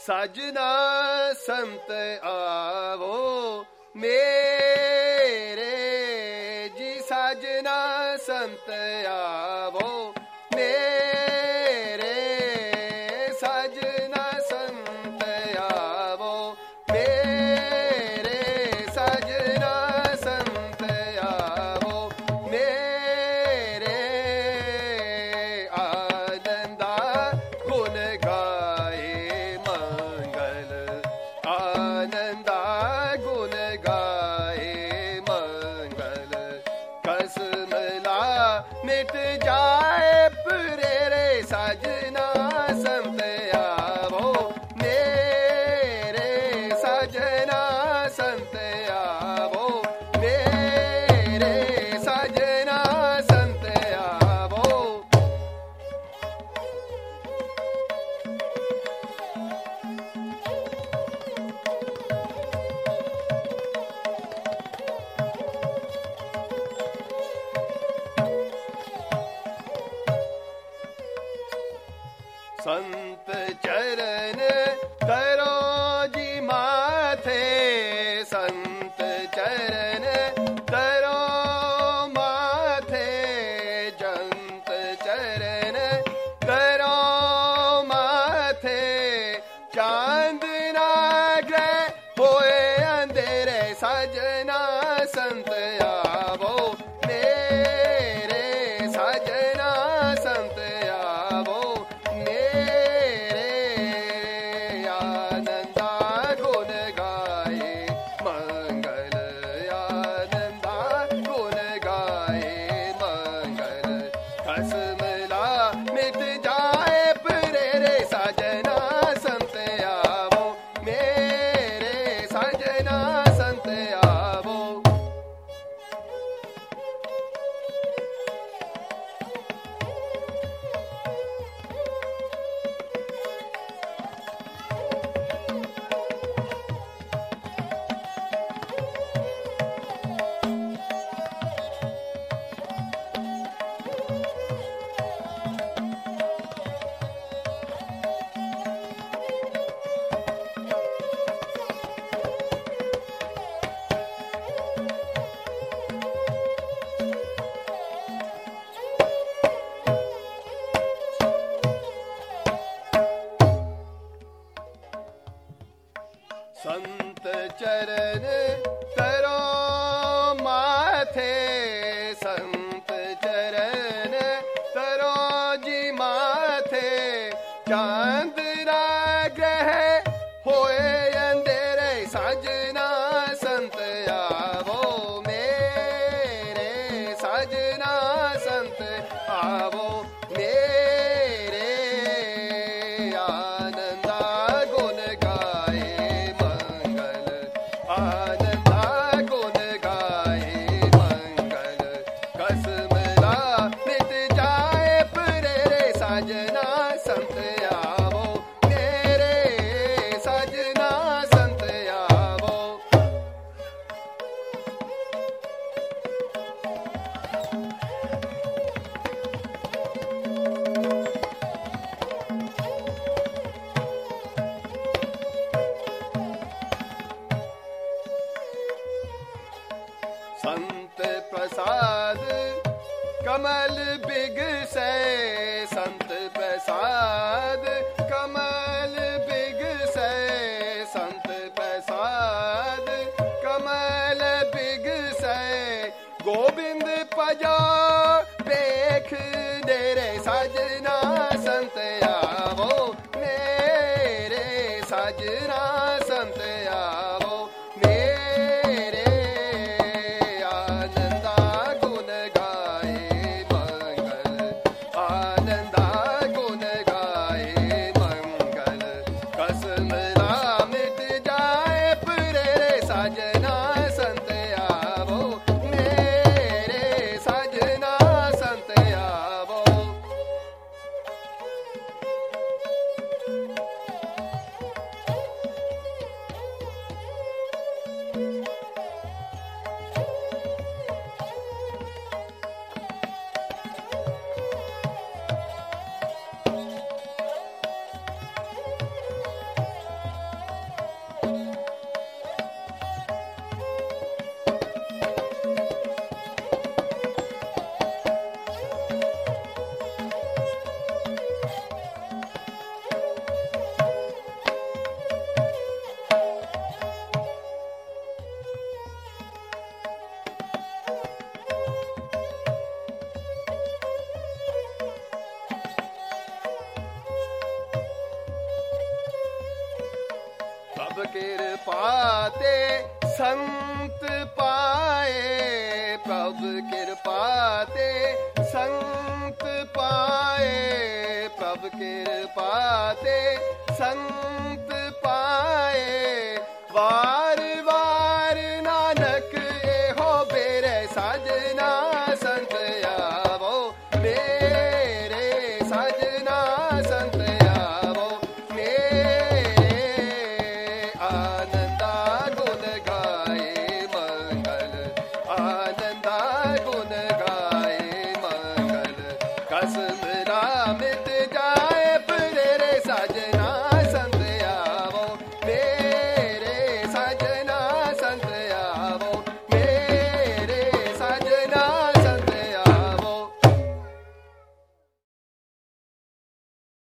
ਸਜਣਾ ਸੰਤ ਆਵੋ ਮੇਰੇ ਜੀ ਸਜਣਾ ਸੰਤ ਆ ਗਾਏ ਮੰਗਲ ਕਸਮਲਾ ਮਿਟ ਜਾਏ ਪਰੇਰੇ ਸਜਣਾ ਸੰਤ ਆਵੋ ਮੇਰੇ ਸਜਣਾ ਸੰਤ ਚਰਨ ਕਰੋ ਜੀ ਮਾਥੇ, ਸੰਤ ਚਰਨ ਕਰੋ ਮਾਥੇ, ਜੰਤ ਚਰਨ ਕਰੋ ਮਾਥੇ। ਚਾਂਦ ਨਾ ਗ੍ਰਹਿ ਹੋਏ ਅੰਧੇਰੇ, ਸਜਣਾ ਸੰਤ ਆਵੋ। ਚਰਨ ਕਰੋ ਮਾਥੇ ਸੰਤ ਚਰਨ ਤਰੋ ਜੀ ਮਾਥੇ ਚਾਂਦ ਨਾ ਗ੍ਰਹਿ ਹੋਏ ਸਜਣਾ ਸੰਤ ਆਵੋ ਮੇਰੇ ਸਜਣਾ ਸੰਤ ਆਵੋ। ਸੰਤ ਪ੍ਰਸਾਦ ਕਮਲ ਬਿਗਸੈ, ਸੰਤ ਪ੍ਰਸਾਦ। ਕਮਲ ਬਿਗਸੈ, ਸੰਤ ਪ੍ਰਸਾਦ। ਕਮਲ ਬਿਗਸੈ, ਗੋਬਿੰਦ ਪਜਾ ਦੇਖ ਨੇਰੇ ਸਜਣਾ ਸੰਤ ਆਵੋ। ਮੇਰੇ ਸਜਣਾ ਸੰਤ ਪ੍ਰਭ ਕਿਰਪਾ ਤੇ ਸੰਤ ਪਾਏ। ਪ੍ਰਭ ਕਿਰਪਾ ਤੇ ਸੰਤ ਪਾਏ। ਪ੍ਰਭ ਕਿਰਪਾ ਤੇ ਸੰਤ ਪਾਏ। ਵਾਹ